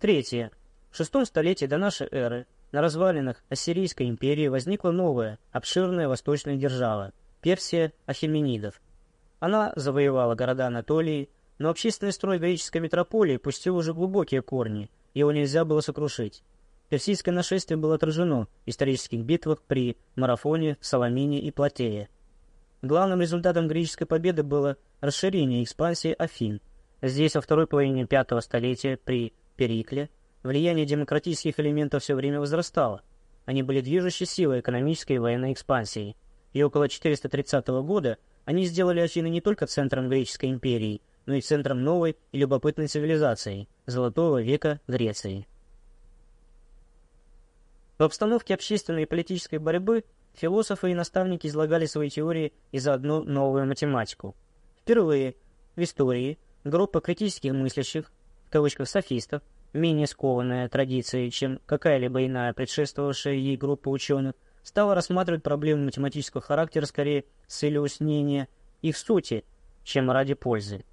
Третье. В шестом столетии до нашей эры на развалинах Ассирийской империи возникла новая, обширная восточная держава – Персия Ахименидов. Она завоевала города Анатолии, но общественный строй греческой метрополии пустил уже глубокие корни, его нельзя было сокрушить. Персидское нашествие было отражено в исторических битвах при Марафоне, Саламине и Платее. Главным результатом греческой победы было расширение и экспансия Афин. Здесь во второй половине пятого столетия при Перикле влияние демократических элементов все время возрастало. Они были движущей силой экономической и военной экспансии. И около 430 года они сделали Афины не только центром греческой империи, но и центром новой и любопытной цивилизации – Золотого века Греции. В обстановке общественной и политической борьбы философы и наставники излагали свои теории и заодно новую математику. Впервые в истории группа критических мыслящих, в кавычках софистов, менее скованная традицией, чем какая-либо иная предшествовавшая ей группа ученых, стала рассматривать проблемы математического характера скорее с целью уяснения их сути, чем ради пользы.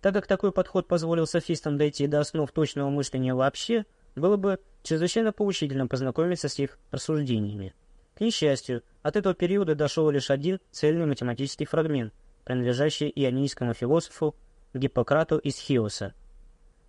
Так как такой подход позволил софистам дойти до основ точного мышления вообще, было бы чрезвычайно поучительно познакомиться с их рассуждениями. К несчастью, от этого периода дошел лишь один цельный математический фрагмент, принадлежащий ионийскому философу Гиппократу из Хиоса.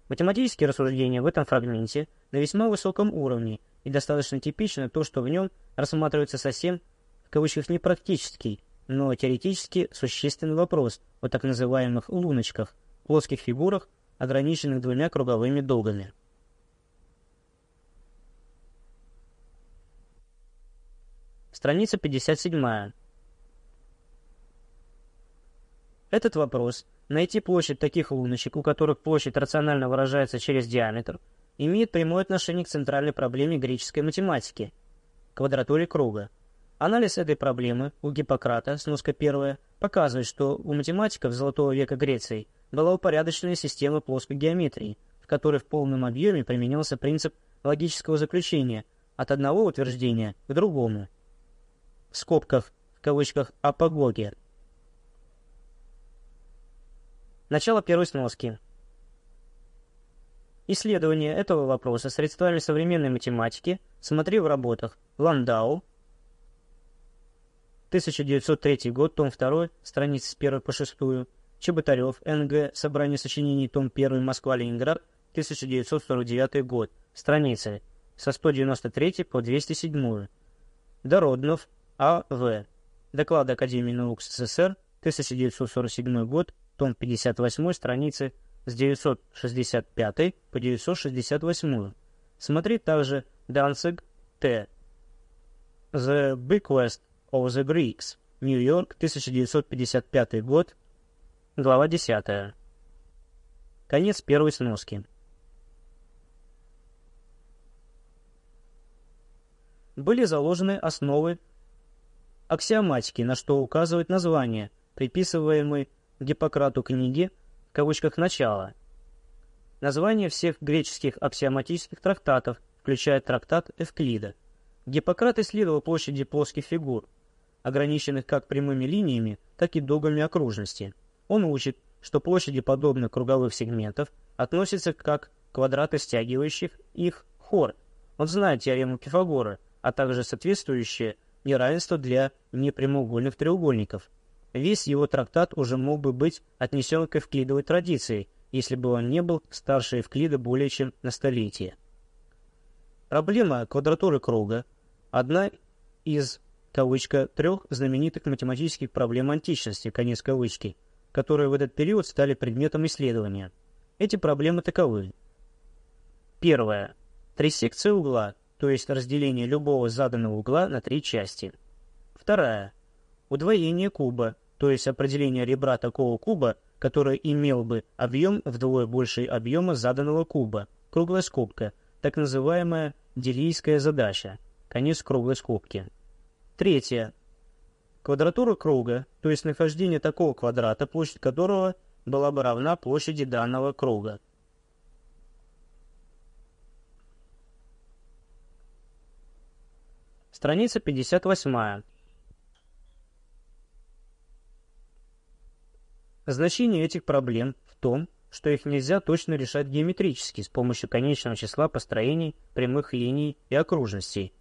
Математические рассуждения в этом фрагменте на весьма высоком уровне, и достаточно типично то, что в нем рассматривается совсем, в кавычках, не практический, но теоретически существенный вопрос о так называемых «луночках», плоских фигурах, ограниченных двумя круговыми дугами. Страница 57. Этот вопрос, найти площадь таких луночек, у которых площадь рационально выражается через диаметр, имеет прямое отношение к центральной проблеме греческой математики – квадратуре круга. Анализ этой проблемы у Гиппократа, сноска первая, показывает, что у математиков Золотого века Греции – была упорядоченная система плоской геометрии, в которой в полном объеме применялся принцип логического заключения от одного утверждения к другому. В скобках, в кавычках, апогогия. Начало первой сноски. Исследование этого вопроса средствами современной математики смотри в работах Ландау, 1903 год, том 2, страницы с 1 по 6, Чеботарев, Н.Г. Собрание сочинений, том 1, Москва-Ленинград, 1949 год. Страницы со 193 по 207. Дороднов, А.В. Доклады Академии наук СССР, 1947 год, том 58, страницы с 965 по 968. Смотри также Данциг, Т. The Bequest of the Greeks, Нью-Йорк, 1955 год, Глава 10. Конец первой сноски. Были заложены основы аксиоматики, на что указывает название, приписываемой Гиппократу книги, в кавычках «начало». Название всех греческих аксиоматических трактатов, включая трактат Эвклида. Гиппократ исследовал площади плоских фигур, ограниченных как прямыми линиями, так и дугами окружности – он учит, что площади подобных круговых сегментов относятся как квадраты стягивающих их хор. Он знает теорему Пифагора, а также соответствующее неравенство для непрямоугольных треугольников. Весь его трактат уже мог бы быть отнесен к эвклидовой традиции, если бы он не был старше Эвклида более чем на столетие. Проблема квадратуры круга – одна из, кавычка, трех знаменитых математических проблем античности, конец кавычки – которые в этот период стали предметом исследования. Эти проблемы таковы. Первое. Триссекция угла, то есть разделение любого заданного угла на три части. Вторая. Удвоение куба, то есть определение ребра такого куба, который имел бы объем вдвое больший объема заданного куба, круглая скобка, так называемая делийская задача, конец круглой скобки. Третье. Квадратура круга, то есть нахождение такого квадрата, площадь которого была бы равна площади данного круга. Страница 58. Значение этих проблем в том, что их нельзя точно решать геометрически с помощью конечного числа построений, прямых линий и окружностей.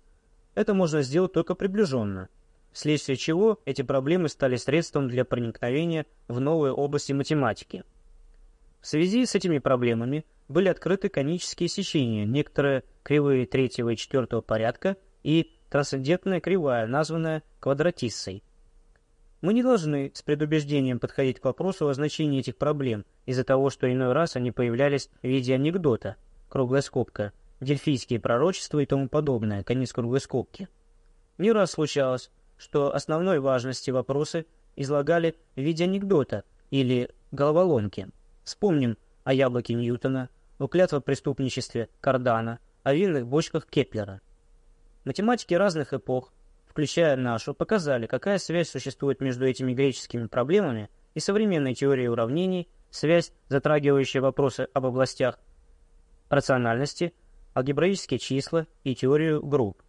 Это можно сделать только приближенно, вследствие чего эти проблемы стали средством для проникновения в новые области математики. В связи с этими проблемами были открыты конические сечения, некоторые кривые третьего и четвертого порядка и трансцендентная кривая, названная квадратиссой. Мы не должны с предубеждением подходить к вопросу о значении этих проблем из-за того, что иной раз они появлялись в виде анекдота, круглая скобка, дельфийские пророчества и тому подобное, конец круглой скобки. Не раз случалось, что основной важности вопросы излагали в виде анекдота или головоломки. Вспомним о яблоке Ньютона, о клятво преступничестве Кардана, о винных бочках Кеплера. Математики разных эпох, включая нашу, показали, какая связь существует между этими греческими проблемами и современной теорией уравнений, связь, затрагивающая вопросы об областях рациональности, алгебраические числа и теорию групп.